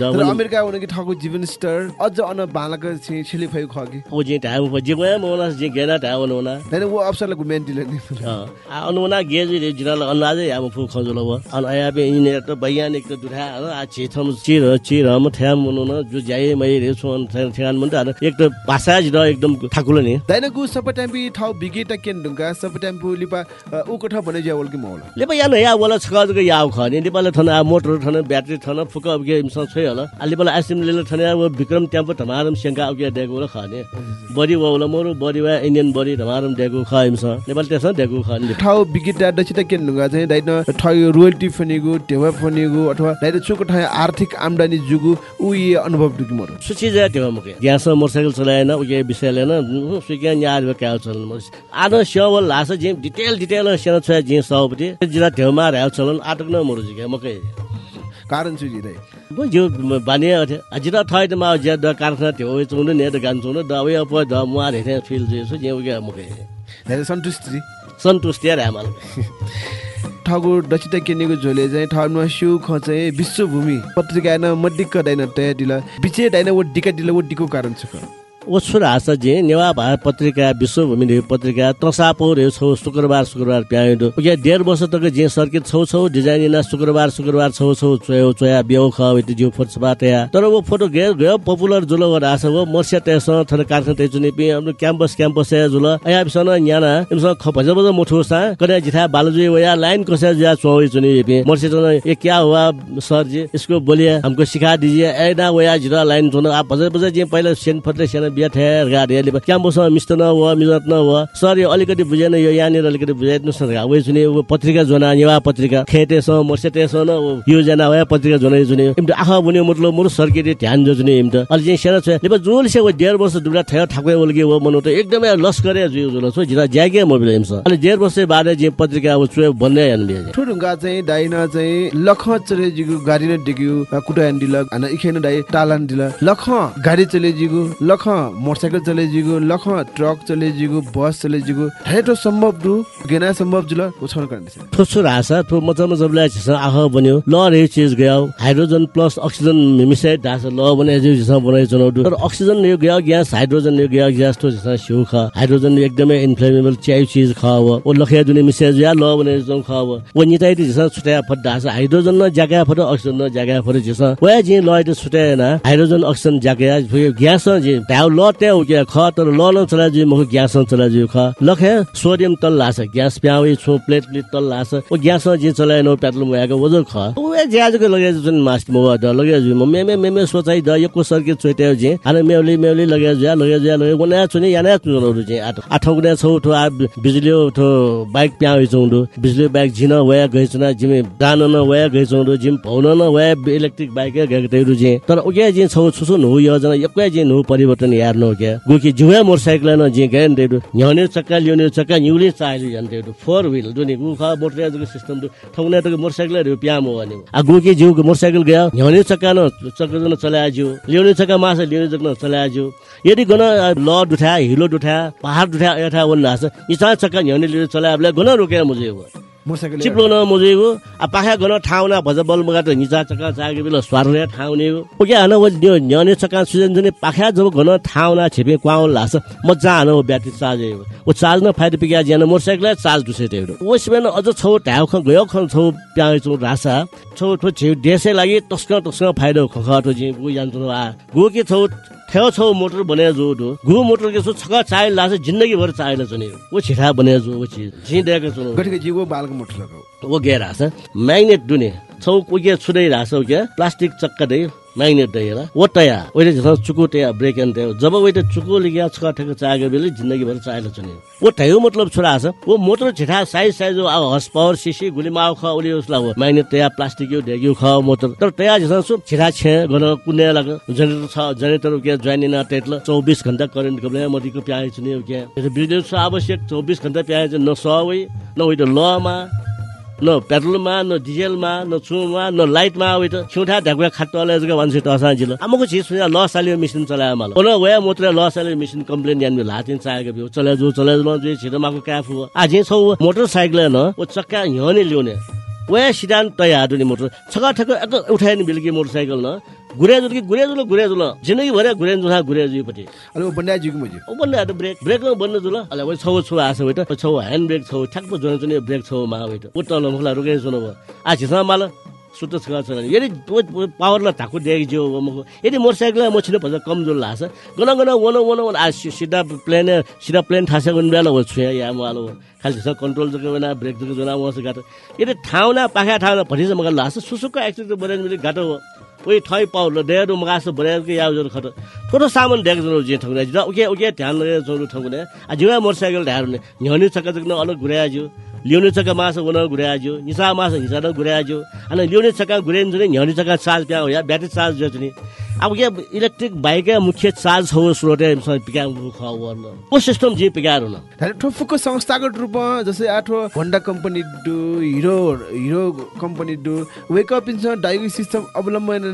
तर वन अमेरिका उनकी ठागु जीवन स्तर अझ अन बालक चाहिँ छिले फै खगे। ओ जे टाइम पर जे गया मोना जे गेना टाइम होना हैन वो अवसरले गुमेन दिले नि। आ अनुना गेज रे जिराल अन्दाजै अब फु खजुल व अन आया बे इने त वैज्ञानिक त दुठा अन आ छेथम चिर चिर हम थ्याम न जो जाए मै रे सोन थ्यान मन त एक त भाषा जिर एकदम ठाकुल नि। दैनगु सबै टाइम बि ठाउ बिगेटा केन ढुङ्गा सबै टाइम बु लिपा उ कोठा बने जावल कि मौला। लेपा या या वाला छका जको या ख नि लेपाले थन आ मोटर थन ब्याट्री थन फुक अब के इमसा छै होला। अलि बला आसिम ले थन या वो विक्रम ट्याम्पो धमारम शंका अब के देगो ख नि बडी वाला मोरो बडी वा इंडियन बडी धमारम देगो ख इमसा नेपाल त्यसो देगो ख नि। ठाउँ बिगिटा दक्षिता के नुगा चाहिँ? दाइन ठग रोयल्टी फनिगु टेवा फनिगु अथवा दाइ चुक ठाउँ आर्थिक आम्दानी जुगु उ ये अनुभव दुकि मरो। सुची जाय त्यो मुके। ग्यास मोटरसाइकल चलाएन उके विषयले न सुकिया न्यार वे क्या चलन मस आद सेवल लास जे डिटेल डिटेल सेन छ जे सौपति जिरा ठेउमा रह चलन आटक न मरु जिके मके। कारण छु जी दाइ वो जो बानिया अजिरा थाय त मा जे द कारखाना त्यो वे चुन ने द गान चुन द वे अप द मुआर हेथे फिल जे सो जे उके मके। दाइ सन्तुष्टि। सन्तुष्टि रे माल ठगु दक्षिता केनेको झोले चाहिँ ठाउँमा स्यु ख चाहिँ विश्वभूमि। पत्रिका न मड्डिक दाइन तया दिला बिचे दाइन वो डिका दिला वो डिको कारण छ। ओछुर हाँस जे नेवा भारत पत्रिका विश्वभूमि रे पत्रिका तसापो रे छौ शुक्रबार शुक्रबार प्याइडो उके डेढ वर्ष तक जे सर्किट छौ छौ डिजाइन शुक्रबार शुक्रबार छौ छौ चोयो चोया ब्याउ ख इति जो फोटो तर वो फोटो गयो गयो पपुलर जुल वर हाँस वो मर्सिया तेस थर कारखाना ते जुनि पि हाम्रो क्याम्पस क्याम्पस है जुल। अया बिसन न्याना इमस ख भज मुठो सा कने जिथा बालजुई वया लाइन कसे जा चोइ जुनि पि। मर्सिया ये क्या हुआ सर जी? इसको बोलिए हमको सिखा दीजिए। ए ना वया जिरा लाइन जुन आप भज भज जे पहिला सेन फट्रे सेन बिहा ठेर गाडीले क्याम्पसमा मिस्टर न हो मिजत न हो सर यो अलिकति बुझेन यो यहाँनिर अलिकति बुझाइदिनुहोस् न वे जुने पत्रिका जोना नेवा पत्रिका। खेटेसँग मर्सेटेसँग न। ऊ यो जना वया पत्रिका जोना जुने इम्ट आखा बुने मतलब मोर सर्किटे ध्यान जो जुने इम्ट अलि चाहिँ सेना छ। लेबा जोल से वो डेढ वर्ष दुला ठय ठाकुए ओलगे वो मनो त। एकदमै लस गरे जुयो जुल सो जिरा ज्यागे मोबिल इम्स अलि डेढ वर्ष बारे जे पत्रिका अब चुए भन्ने यान ठुडुङ्गा चाहिँ दाइन चाहिँ लख चले जिगु गाडी न डिग्यु। कुटा दिल अन इखेन दाइ टालान दिल लख गाडी चले जिगु लख मोटरसाइकल चले जिगु लख ट्रक चले जिगु बस चले जिगु हेटो सम्भव दु गेना सम्भव जुल उछन गर्ने ठोसो रासा ठो मजा मजाले छ आह बन्यो ल रे चीज गयो हाइड्रोजन प्लस अक्सिजन मिसाइ ढास ल बने जे छ बनाइ चलाउ तर अक्सिजन यो गयो ग्यास हाइड्रोजन यो गयो ग्यास ठो छ सिउ ख। हाइड्रोजन एकदमै इन्फ्लेमेबल च्याउ चीज ख हो ओ लखया दुने मिसाइ या ल बने जम ख हो ओ निताइ दि छ छुट्या फट ढास हाइड्रोजन न जग्गा फट अक्सिजन न जग्गा फट जे छ वया जे ल त छुट्या हाइड्रोजन अक्सिजन जग्गा ग्यास जे ल ट्याउ के ख तर ल चला जे मको ग्यास चला जे ख लखे सोडियम तल लास ग्यास प्याउ छु प्लेट प्लेट तल लास ओ ग्यास जे चलाए नो पेट्रोल मुयाको वजो ख ओ ज्याजको लगे जुन मास मो द लगे जु म मेमे मेमे सोचाइ द यको सर्किट चोइटे जे हाने मेउली मेउली लगे ज्या लगे ज्या लगे वना चुने याना चुनरो जे आठ आठौ गुना छौ ठो आ बिजुली ठो बाइक प्याउ चौंडो बिजुली बाइक जिन वया गइ चुना जिमे दान न वया गइ चौंडो जिम पौन न वया इलेक्ट्रिक बाइक गएको तेरु जे तर ओके जे छौ छुसु नु योजना यकै जे नु परिवर्तन यार नो के गुकी जुवा मोटरसाइकल न जे गएन तेरु न्याउने चक्का ल्याउने चक्का न्युले चाहिले जन तेरु फोर व्हील दुनि गुखा मोटर जको सिस्टम ठौने त मोटरसाइकल रे प्याम हो। अनि आ गुकी जिउ मोटरसाइकल गयो। न्याउने चक्का न चक्का जन चलाया जिउ ल्याउने चक्का मास ल्याउने जन चलाया जिउ यदि गन ल दुठा हिलो दुठा पहाड दुठा यथा वन नास इसा चक्का न्याउने लिएर चलाया गन रोके मुझे हो मोटरसाइकल चिप्लो न मुजेको। आ पाखा गन ठाउना भज बल मगा त निचा चक्का चागे बेला स्वारले ठाउने ओ के हन वो न्याने चक्का सुजन जुने पाखा जब गन ठाउना छेपे क्वाउ लास। मजा हन वो ब्याट्री चार्ज ओ चार्ज न फाइद पिया ज्यान मोटरसाइकल चार्ज दुसे तेरो ओ सिमेन अझ छौ ढाउ ख गयो ख छौ प्याउ छौ रासा। छौ ठो छेउ देशै लागि तस्क तस्क फाइदा खख तो जि गु यान आ के छौ ठेउ छौ मोटर बने जो दो गु मोटर के सो छका चाइल लास जिन्दगी भर चाइल चने ओ छिठा बने जो ओ चीज जी देको छु। गठिक जीव बालको मोटर लगाउ वो गएर छ म्याग्नेट दुने छौ कुके छुदै रहेछ क्या? प्लास्टिक चक्का दे दे वो तया ओइले जस चुकु तया ब्रेक एन्ड तया जब ओइले चुकु लिया छका ठेक चागे बेले जिन्दगी भर चाहेल चने वो ठयो मतलब छोरा छ। वो मोटर छिठा साइज साइज अब हर्स पावर सिसी गुली माउ ख ओले उसला हो। म्याग्नेट तया प्लास्टिक यो ढेग्यु ख मोटर तर तया जस सु छिठा छे गन कुने लग जनरेटर छ जनरेटर के ज्वाइन टेटल। 24 घण्टा करेन्ट गब्ले मदिको प्याइ छने के बिजुली छ आवश्यक 24 घण्टा प्याइ न सवै न ओइ त लमा। न पेट्रोलमा न डिजेलमा न चुमा न लाइटमा उयो त ढाकुवा खाटोले जग्गा मान्छे टसा जिल्ला। आमाको छिस ल सालियो मेसिन चलायो मलाई ओला वया मोत्र ल सालियो मेसिन कम्प्लेन यान लातिन चाहेको बिउ। चला जो चला जो छिटोमाको आज छौ मोटरसाइकल न ओ चक्का हिँड्ने ल्याउने वया सिडान तया दुनी मोटर। छका ठक एक उठाए नि बिल्की मोटरसाइकल न। गुरेजुल गुरेजुल जिन्दगी भरे गुरेजुल गुरेजुपट्टि अरे वो बन्या जीको मुझे ओ बन्ने हात ब्रेक ब्रेक न बन्न जुल अले वइ छौ छु आसे वइ त छौ मा मुखला रुके जुन भ आ छिस माल सुत्तो छ यदि पावरलाई धाको दिएको जो मको यदि मोटरसाइकल म छिटो भन्छ कमजोर लाग्छ गन गन वन वन वन सिधा प्लेन सिधा प्लेन गुन बेला हो या खालि छ कन्ट्रोल जग्गा बेला ब्रेक जग्गा जना वस गाटो यदि ठाउँ न पाखा ठाउँ न भटिस मगा लाग्छ सुसुक्क एक्सिडेन्ट बरेन मिले गाटो हो उही ठै पाउलो डेरो मगास बरेर के याउ जरो खट थोरो सामान देख जरो जे ठंगने ज उके उके ध्यान लगे जरो ठंगने आ जिवा मोटरसाइकल ढारने न्हनी चक्का जग्न अलग घुरायो ल्याउने चक्का मासु उन घुरायो हिसा मासु हिसा घुरायो अनि ल्याउने चक्का घुरेन जुन न्हनी चक्का चार्ज प्या हो या ब्याट्री चार्ज जो अब के इलेक्ट्रिक बाइक मुख्य चार्ज हो स्रोत ओ सिस्टम जे पिकार हुन संस्थागत रूपमा जस्तै आठो होन्डा कम्पनी डु हिरो हिरो कम्पनी डु वेकअप इन डाइग सिस्टम अवलम्बन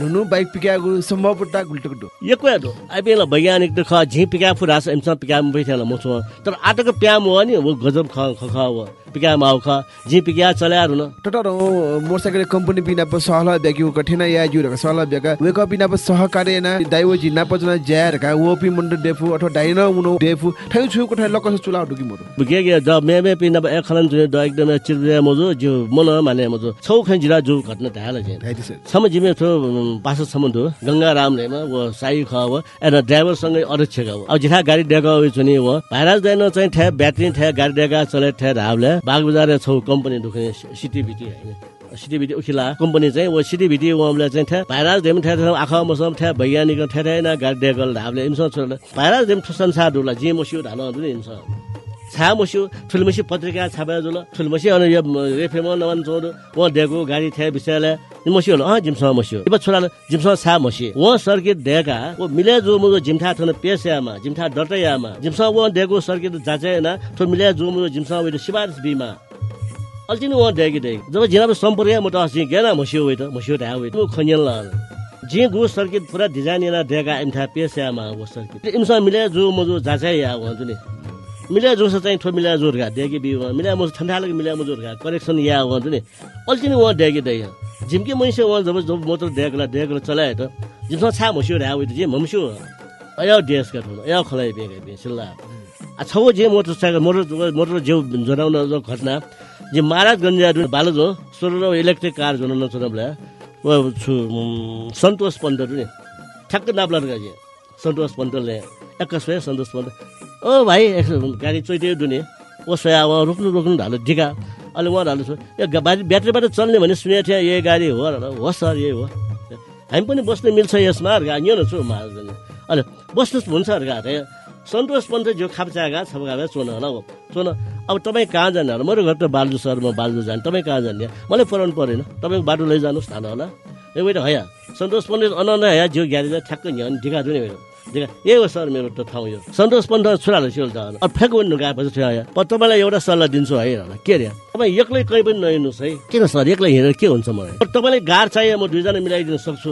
नुनु बाइक पिकागु सम्भवता गुल्टक डु यको दो आइपेला वैज्ञानिक त ख झि पिका फुरास एमसा पिका बैठेला मो तर आटोको प्याम हो नि गजब ख ख हो पिका माउ ख झि पिका चल्या रुन टटर मोटरसाइकल कम्पनी बिना प सहला ब्याग्यु कठिना या जु रका सहला ब्यागा वेकअप बिना प सहकार्य ना दाइवो जिना पजना ज्यार का ओपी मण्ड डेफु अथवा डाइन उनो डेफु ठै छु कोठा लकस चुला डुकी मोर बुगे गे ज मे मे पिना ब खलन जुने द एकदम चिरबिया मोजो जो मन माने मोजो छौ खन जिरा जो घटना थाला जे सम जिमे थो पास सम्बन्ध गंगा राम रेमा वो साई ख हो एन ड्राइभर सँगै अध्यक्ष हो अब जिठा गाडी डेगा हो चुनि हो भाइराज दैन चाहिँ ठ्या ब्याट्री ठ्या गाडी डेगा चले ठ्या रावले बाग बजार छौ कम्पनी दुखे सिटिभिटी हैन सिटिभिटी उखिला कम्पनी चाहिँ सिटिभिटी उहाँले चाहिँ ठ्या भाइराज देम ठ्या ठ्या आँखा मसम ठ्या वैज्ञानिक ठ्या ठ्या ना गाडी डेगल धावले इमसँग छोड्ला भाइराज देम संसार डुला जे मसियो ढाल दुने इमसँग छा मस्यो ठुलमसी पत्रिका छापा जुल ठुलमसी अनि यो रेफेमा नवान चौध उहाँ दिएको गाडी थिए विषयलाई मस्यो होला। अँ जिमसँग मस्यो। इब छोराले जिमसँग छा मसी उहाँ सर्किट दिएका वो मिले जो मुजो जिमठा थन पेस्यामा जिमठा डटयामा जिमसँग उहाँ दिएको सर्किट जाँचेन ठो मिले जो मुजो जिमसँग उयो सिफारिस बिमा। अल्छिन उहाँ दिएकी दिए जब जिनाको सम्पर्क म त अस्ति गेन मस्यो उयो त मस्यो ढा उयो खन्यल जे गो सर्किट पुरा डिजाइन दिएका इम्ठा पेस्यामा वो सर्किट। इमसँग मिले जो मुजो जाँचे या उहाँ जुनि मिला जोस चाहिँ ठो मिला जोर घा देगी बिउमा मिला मुझ ठंडा लगे मिला मुझोर घा करेक्शन या हुआ नि। अल्छिन वहाँ देगी दे झिम्के मैसे वहाँ जब जब मोटर देगला देगला चलाए त जिमसँग छा मस्यो रे आउ जे मम्स्यो अया का ठुलो अया खलाइ बेगे सिल्ला आ छौ जे मोटरसाइकल मोटर मोटर जे जनाउन घटना जे महाराज गन्जा बालो जो सोलो इलेक्ट्रिक कार जनाउन छु सन्तोष पन्त नि। ठ्याक्क नाप्लार गाजे सन्तोष पन्तले एक्कासै सन्तोष पन्त। ओ भाइ गाडी चोइदियो दुने। ओ सोया अब रोक्नु रोक्नु ढालो ढिका। अहिले उहाँ ढालो छु यो गा- बारी ब्याट्रीबाट चल्ने भने सुनेको थिएँ यही गाडी हो र हो सर यही हो। हामी पनि बस्न मिल्छ यसमा अर्का यो न छु महाराज अहिले बस्नुहोस् हुन्छ अर्का अरे सन्तोष पन्त जो खाप्चागा छपगा चोन होला हो। चोन अब तपाईँ कहाँ जाने होला? मेरो घर त बालजु सर म बालजु जाने। तपाईँ कहाँ जाने? मलाई पराउनु परेन। तपाईँको बाटो लैजानुहोस् थाहा होला। ए वेट हया। सन्तोष पन्त अनन्द हया जो ग्यारेज ठ्याक्क यहाँ ढिका दुने ए हो सर मेरो त ठाउँ यो। सन्तोष पन्त छोराले सिल अब फ्याँको पनि गएपछि तपाईँलाई एउटा सल्लाह दिन्छु है के अरे? तपाईँ एक्लै कहीँ पनि नहिँड्नुहोस् है। किन सर एक्लै हिँडेर के हुन्छ मलाई? तपाईँलाई गार चाहियो म दुईजना मिलाइदिन सक्छु।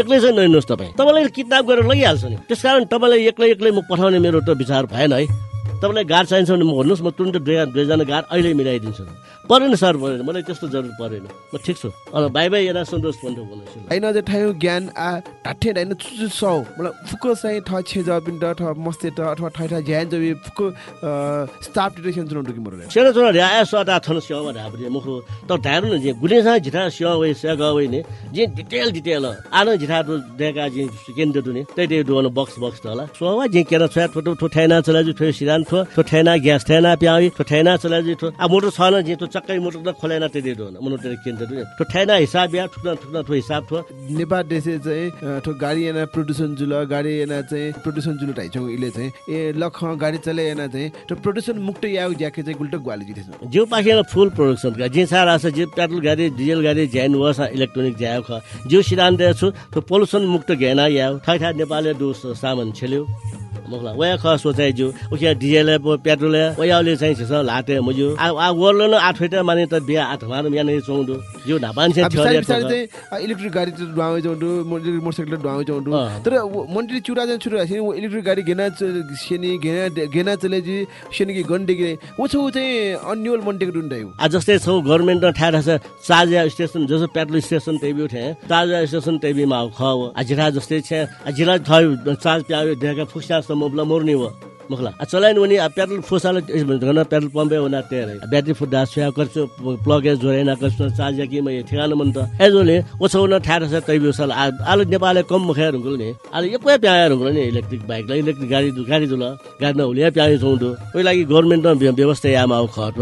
एक्लै चाहिँ नहिँड्नुहोस् तपाईँ। तपाईँलाई किडन्याप गरेर लगिहाल्छ नि। त्यसकारण तपाईँलाई एक्लै एक्लै म पठाउने मेरो त विचार भएन है। तपाईँलाई गाड चाहिन्छ भने म भन्नुहोस् म तुरन्त दुई दुईजना गाड अहिले मिलाइदिन्छु। परेन सर परेन। मलाई त्यस्तो जरुर परेन। म ठिक छु। अनि भाइ भाइ yana सन्तोष पन्त भन्नुहोस् होइन जे ठायो ज्ञान आ ढाठे होइन चुचु सौ। मलाई फुको चाहिँ ठ छे जबिन ड ठ मस्ते ट अथवा ठै ठा ज्यान जबि फुको स्टाफ डिटेक्सन चुनाउ डुकी मोर सेना चोरा ऱ्या सटा थन स्याउ ढाब्रे मुखो त ढारु न जे गुनेसा झिठा स्याउ वे स्या गवे ने जे डिटेल डिटेल। आन झिठा दु देका जे केन्द्र दुने तै तै दुन बक्स बक्स तला सोवा जे केना छ ठोटो ठोठैना चला जु ठो सिरान। ठो ठोठैना ग्यास ठैना प्याउ ठोठैना चला जु ठो आ मोटर छ न जे तो चक्कै मोटर त खोलेना तै दे दुन मनो तै केन्द्र दुने ठोठैना हिसाब या ठुक्ना ठुक्ना ठो हिसाब ठो नेपाल देशे चाहिँ ठो गाडी एना प्रदूषण जुल गाडी एना चाहिँ प्रदूषण जुल ढाइछौँ इले चाहिँ। ए लख गाडी चले एना चाहिँ त्यो प्रदूषण मुक्त याउ ज्याके चाहिँ गुल्टो ग्वाली जितेछ जो पाखेर फुल का जे सारा छ जे पेट्रोल गाडी डिजल गाडी ज्यान वस इलेक्ट्रोनिक ज्यायो ख। जो सिद्धान्त छु तो पोल्युसन मुक्त घेना याउ ठाइ ठाइ नेपालले दो सामान छेल्यो। मखला वया ख सोचाइ जो उखे डिजल पेट्रोल वयाले चाहिँ छ लाटे मजु आ वर्लो न आठ फेटा माने त बिया आठ मार याने चौंडो जो नापान छ बिस्तारै थ्योरी बिस्तारै चाहिँ अ, इलेक्ट्रिक गाडी जाउँदो इलेक्ट्रिक मोटरसाइकल जाउँदो अँ। तर मन्त्री चुरा चुरा चाहिँ वो इलेक्ट्रिक गाडी च- सेनी घेना घेना चले जी सेनी कि गन्डे कि छ ऊ चाहिँ अन्यल मन्टेको डुन्डा हो आ जस्तै छौ गभर्मेन्ट ठाडा छ चार्जा स्टेसन जस्तो पेट्रोल स्टेसन टेबी उठे चार्जा स्टेसन टेबी मा ख आ जिरा जस्तै छ आ जिरा थय चार्ज प्यायो देखा फुक्सा सम्म ब्ल मोर्ने हो। मखला। उनी आ पेट्रोल फुसाले घन पेट्रोल पम्पे उना तेरे ब्याट्री फुट्दा सुया गर्छु प्लग जोरेन गर्छु चार्ज कि म ठेगान मन त एजोले ओछौन ठाडो छ तै बिउसल आलु नेपालले कम मुखे रुङ्गुल नि। आलु एकै प्याए रुङ्गुल नि इलेक्ट्रिक बाइक ल इलेक्ट्रिक गाडी गाडी जुल गाडी नहुलिया प्याए छौँ ओइ लागि गभर्नमेन्ट व्यवस्था यामा आउ खट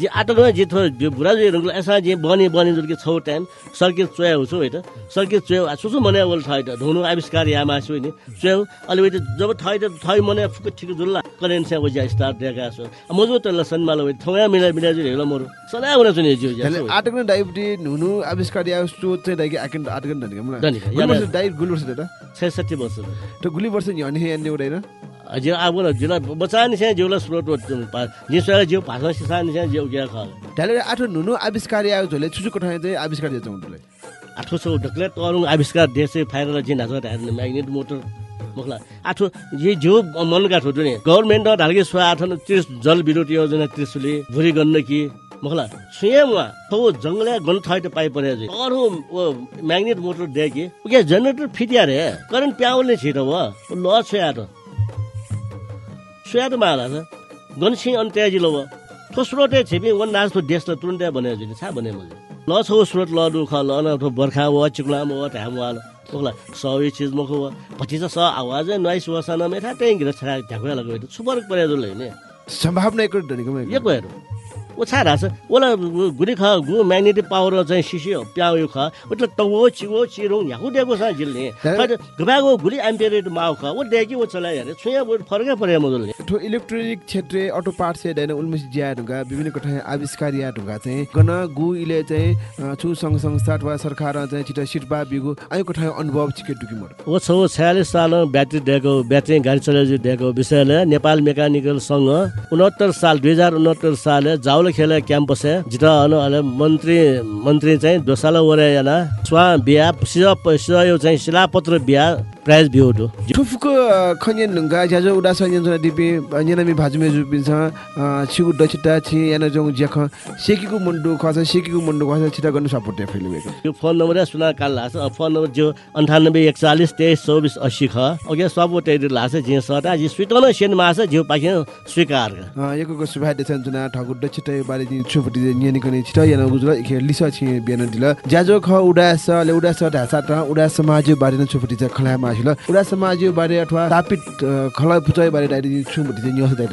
जे आटोमा जे थो जे बुढा जे रुङ्गुल एसा जे बनी बनी जुल के छौ टाइम सर्किट चोया हुछु हैट सर्किट चोया सुसु मने बोल थाइ त धुनु आविष्कार यामा छु नि। चोया अलिकति जब थाइ त थाइ मने फुक ठिक जुल्ला। करेन्ट से वजा स्टार्ट देखा छु मजो त लसन मालो थौया मिला मिला जुल हेलो मोर। सदा हुन छु। नि ज्यू आटकन डाइबिटी हुनु आविष्कार या सो चाहिँ दाइके आकन धनिक मलाई धनिक, गुली वर्ष त 66 वर्ष त। गुली वर्ष। नि अनि हेर्ने उडैन जे अब जिल्ला बचा नि से जेउला स्रोत जिसरा जेउ भाषा सिसा नि से जेउ क्या खा त्याले आठो नुनु आविष्कार या झोले छुछु कोठाय चाहिँ आविष्कार या चाहिँ आठो सौ ढकले तरुङ आविष्कार देशे फाइरल जिन हाzo हेर्ने म्याग्नेट मोटर मखला। आठो ये जो मन गाठो जुने गभर्नमेन्ट ढालके स्व आठन त्रिस जल विद्युत योजना त्रिसुले भुरी कि मखला। स्वयं वा तो जंगले गन थाइ त पाइ परे जे ओ म्याग्नेट मोटर दे कि जनरेटर फिटिया रे। करेन्ट प्याउले छिटो व ल छ यार। सोया त माला छ गनसिंह अनि त्याजिलो व थो स्रोते छेपी वन नाच थो देश त तुरुन्तै भने जुन छा भने मैले। ल छौ स्रोत ल दुख ल न थो बर्खा व चिक्लाम व ढाम वाल। ओखला सबै चिज मख व पछि त स आवाज नोइस वसन मेथा टेंग र छरा ढाकुया लगो सुपर परे जुल हैने सम्भावना एक ये गएर ओ छारा छ ओला गुरी ख गु म्याग्नेटिक पावर चाहिँ सिसियो प्याउ यो ख उतले तवो चिवो चिरो याहु देगो सा जिल्ने गबागो गुली एम्पियरेट माउ ख ओ देगी ओ चला यारे छुया फरकै परे मजलले इलेक्ट्रोनिक क्षेत्र अटो पार्ट से दैन उल्मेस ज्या ढुङ्गा विभिन्न कोठाय आविष्कार या ढुङ्गा चाहिँ गन गु इले चाहिँ छु सङ्घ संस्था अथवा सरकार चाहिँ छिटो सिटबा बिगु आयो कोठाय अनुभव छिके डुकी मोड ओ छौ छयालिस साल ब्याट्री दिएको ब्याट्री गाडी चलाइ दिएको विषयले नेपाल मेकानिकल सङ्घ उनहत्तर साल दुई हजार उनहत्तर साल जाउल खेल क्याम्पस जित अनु अले मन्त्री मन्त्री चाहिँ दोसाला वरायाना स्वा बिहा सिज सिज चाहिँ शिलापत्र बिहा प्राइज बिहो दो ठुफुको खन्यन ढुङ्गा ज्याजो उडा सन्यन जना दिपे न्यानामी भाजुमे जुपिन्छ छिगु डचिटा छि याना जौ ज्याख सेकीको मुन्डु खस सेकीको मुन्डु खस छिटा गर्नु सपोर्ट या बेको यो फोन नम्बर सुना काल लास फोन नम्बर जो अन्ठानब्बे एकचालिस तेइस चौबिस अस्सी ख अघि सब टेरी लास जे सटा जी स्वीटन सेन मास जिउ पाखे स्वीकार यको सुभा देसन जुना ठगु डचिटा बारे दि छुपटी न्यानी कने छिटा याना गुजुला इखे लिसा छि बियान दिल ज्याजो ख उडा स ले उडा स ढासा त उडा समाज बारे न छुपटी छ खला मासिल उडा समाज बारे अथवा तापित खला पुचय बारे दाइ छुपटी चाहिँ न्यस दाइ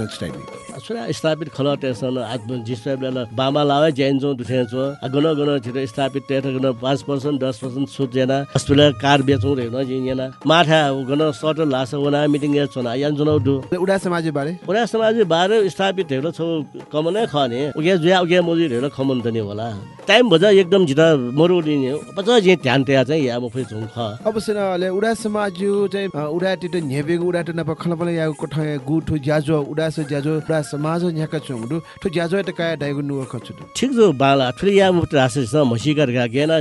सुना स्थापित खल टेसन आज जिसले बामा लावे जैन जो दुखे जो गन गन छिटो स्थापित टेट गन पाँच पर्सेन्ट दस पर्सेन्ट सुट जेना हस्पिटल कार बेचौँ रे न जिना माथा गन सटल लास वना मिटिङ या चोना यान जुनौ दु उडा समाज बारे? पुरा समाज बाह्र स्थापित हेर छौ कमनै खने। उगे जुया उगे मजुर हेर खमन त नि होला। टाइम बजा एकदम जिता मरु दिने बज जे ध्यान त्या चाहिँ या म फै झुङ ख। अवश्य न ले उडा समाज चाहिँ उडा टिट न्हेबेगु उडा ट नप खला पले या कोठा गु ठु ज्याजो उडा स ज्याजो उडा समाज न्याका छुङडु ठु ज्याजो त काय दाइगु नु खछु ठिक जो बाला ठुली या मुक्त रासेस मसिकर गा गेना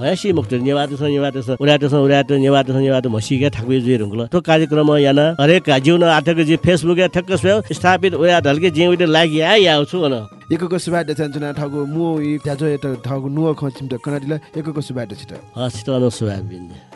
मयासी मुक्त नेवात छ नेवात छ उराट छ उराट नेवात छ नेवात मसिका ठाकुर जुइ रुङ्गल। तो कार्यक्रम याना हरेक जिउन आठक जी फेसबुक या ठक्क स्थापित उया ढल्के जे उइले लागि या या छु न एकको सुबा देसन जुना ठगु मु ज्याजो एत ठगु नु खचिम त कनादिला एकको सुबा देसित हस्पिटल सोयाबिन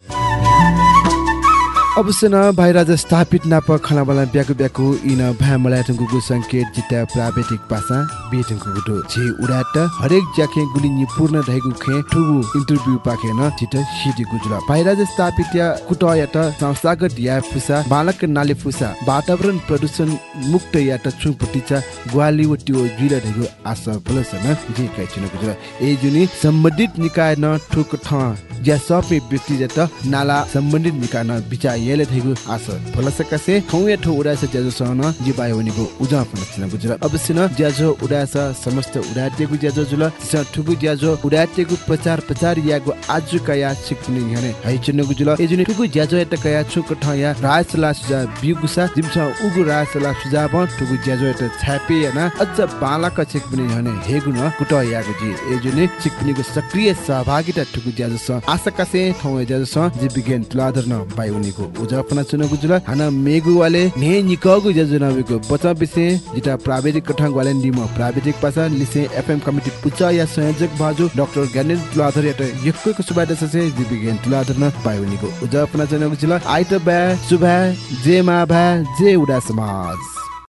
अवश्य न बाहिर स्थापित नाप खलाबला ब्याकु ब्याकु इन भा मलाई टंगुगु संकेत जिता प्राविधिक पासा बेटंगु गुटो। जे उडाट हरेक ज्याखे गुली नि पूर्ण धैगु खे ठुगु इन्टरभ्यु पाखे न जित सिटी गुजुला बाहिर स्थापित या कुटयात संस्थागत या फुसा बालक नाले फुसा वातावरण प्रदूषण मुक्त या त छुपटिचा ग्वाली वटिओ जुइला धैगु आशा फलसन जे कै छिन गुजुला ए जुनि सम्बन्धित निकाय न ठुक ठ ज्या सबै व्यक्तिगत नाला सम्बन्धित निकाय न येले थैगु आस फलसकसे ठौ या ठौ उडास ज्याजो सहन जी बायो वनिको उजा फलसन गुजुला अवश्य न ज्याजो उडास समस्त उडाटेगु ज्याजो जुल स ठुगु ज्याजो उडाटेगु प्रचार प्रचार यागु आजु कया सिक्ने हने हाइचन गुजुला ए जुनि ठुगु ज्याजो एत कया छुक ठ या रासला सुजा बिगुसा जिमसा उगु रासला सुजा ब ठुगु ज्याजो एत छापे याना। अझ बालक सिक्ने हने हेगु न कुट यागु जी। ए जुनि सिक्नेगु सक्रिय सहभागिता ठुगु ज्याजो स आशकासे ठौ ज्याजो स जी विज्ञान तुलाधर न बायुनिको उजापना चुन गुजुला हाना मेगु वाले ने निकगु ज्याजो नबेको बचा विषय जिता प्राविधिक कठाङ वाले दिम प्राविधिक पासा लिसे एफएम कमिटी पुचा या संयोजक बाजु डाक्टर ज्ञानेन तुलाधर यात यक्को सुबाइदा ससे विज्ञान तुलाधर न बायुनिको उजापना चुन गुजुला आइट बा सुभा जे मा भा जे उडा समाज।